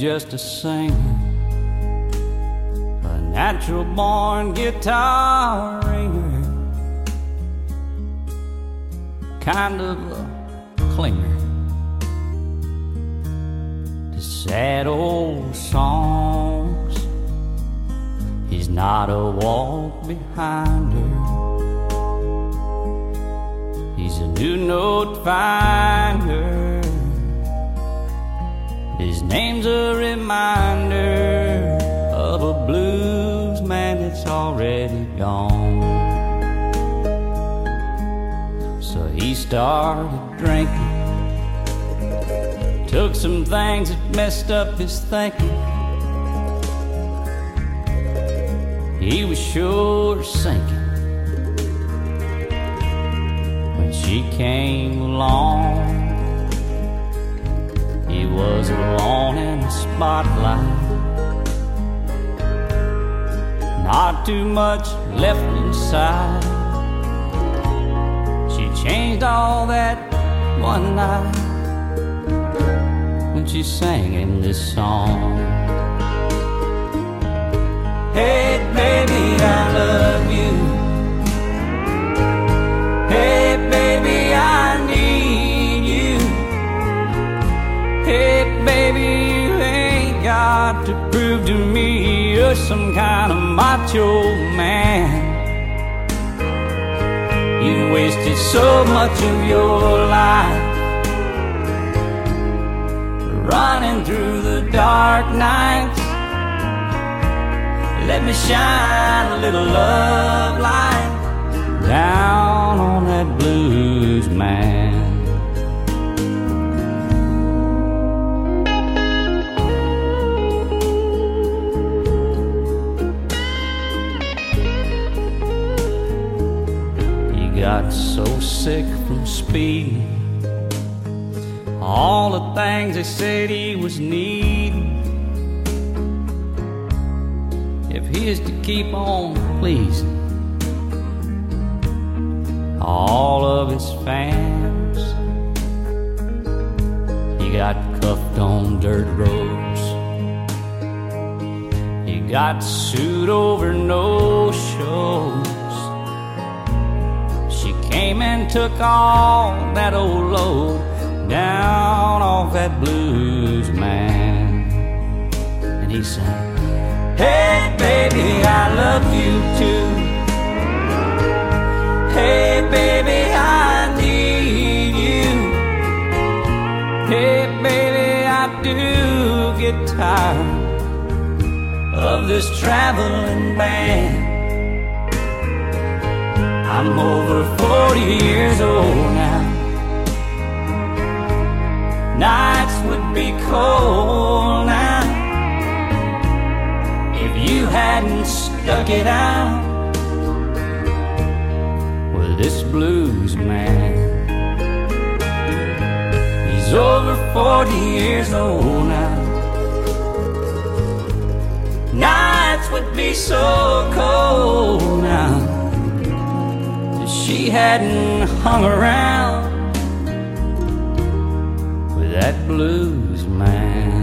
just a singer, a natural born guitar ringer, kind of a clinger to sad old songs. He's not a walk behind her. He's a new note finder. His name's a reminder of a blues man that's already gone. So he started drinking. Took some things that messed up his thinking. He was sure sinking when she came along. Was alone in the spotlight. Not too much left inside. She changed all that one night when she sang in this song. Hey, baby, I love got to prove to me you're some kind of macho man. You wasted so much of your life running through the dark nights. Let me shine a little love light down on that blues man. Got so sick from speed. All the things they said he was needing. If he is to keep on pleasing all of his fans, he got cuffed on dirt roads. He got sued over no shows. And took all that old load down off that blues man. And he said, Hey, baby, I love you too. Hey, baby, I need you. Hey, baby, I do get tired of this traveling band. I'm over 40 years old now. Nights would be cold now if you hadn't stuck it out with this blues man. He's over 40 years old now. Nights would be so cold now she hadn't hung around with that blues man.